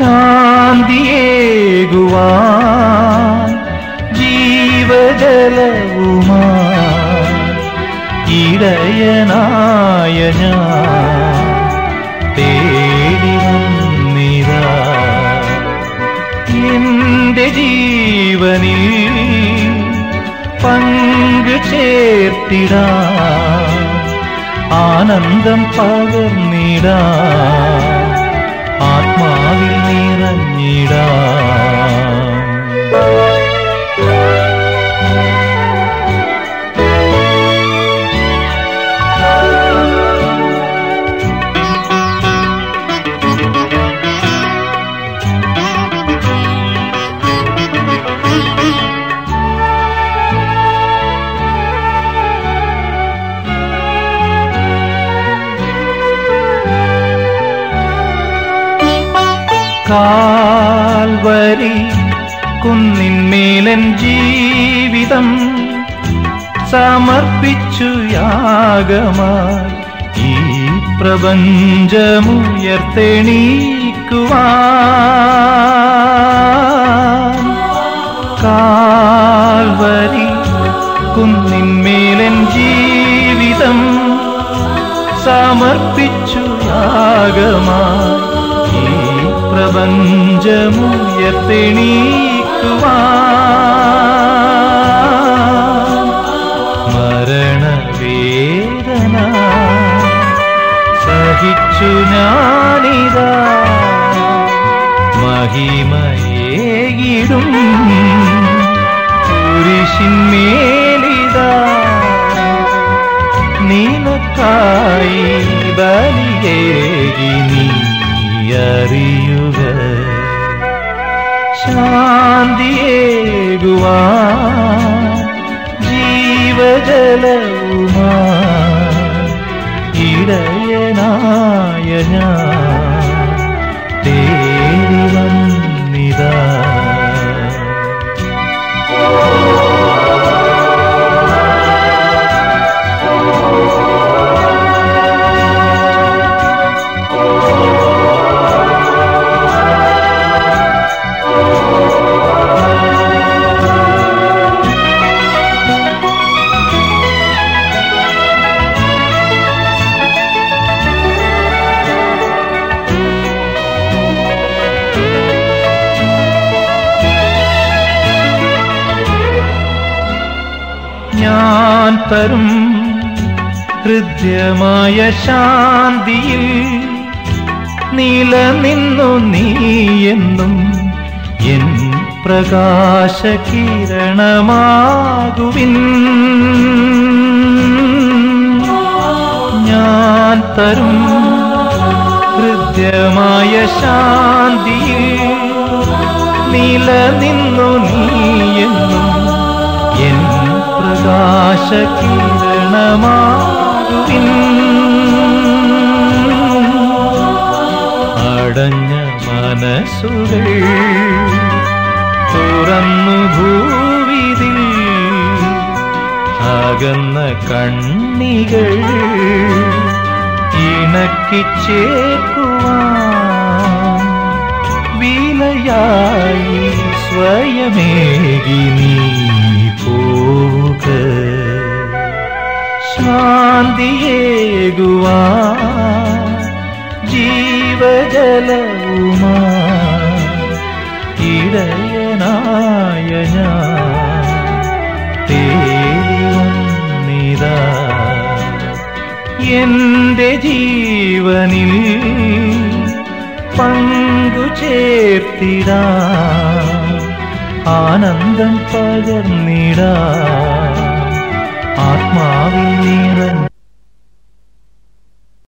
ശാന്തിയേകുവാൻ ജീവജലവുമാ ഇടയനായ ഞാൻ തേടി വന്നിതാ. എന്റെ ജീവനിൽ പങ്കു ചേർത്തിടാ ആനന്ദം പകർന്നിടാ ആത്മാവിൽ നിറഞ്ഞിടാ കാൽവരി കുന്നിന്മേലൻ ജീവിതം സമർപ്പിച്ചു യാഗമായി. ഈ പ്രപഞ്ചമുയർത്തെണീക്കുവാൻ. കാൽവരി കുന്നിന്മേലൻ ജീവിതം സമർപ്പിച്ചു യാഗമായി. പ്രപഞ്ചമുയർത്തെണീക്കുവാൻ മരണവേദന സഹിച്ചു ഞാനിതാ. മഹിമയേകിടും കുരിശിന്മേലിതാ നിനക്കായി ബലിയേകി നീ അറിയുക ശാന്തിയേകുവാൻ ജീവജലവുമാ ഇടയനായ ഞാൻ തരും ഹൃദ്യമായ ശാന്തിയിൽ നിലനിന്നു നീ എന്നും എൻ പ്രകാശകിരണമാകുവിൻ. ഞാൻ തരും ഹൃദ്യമായ ശാന്തിയിൽ നിലനിന്നു നീ എൻ പ്രകാശകിരണമാകുവിൻ അടഞ്ഞ മനസ്സുകൾ തുറന്നു ഭൂവിതിൽ. അകന്ന കണ്ണികൾ ഇണക്കിച്ചേക്കുവാൻ വിലയായി സ്വയമേകി ശാന്തിയേകുവാൻ ജീവജലവുമാ ഇടയനായ ഞാൻ തേടി വന്നിതാ. എന്റെ ജീവനിൽ പങ്കു ചേർത്തിടാ ആനന്ദം പകർന്നിടാ. ആത്മാവിൽ നിറഞ്ഞ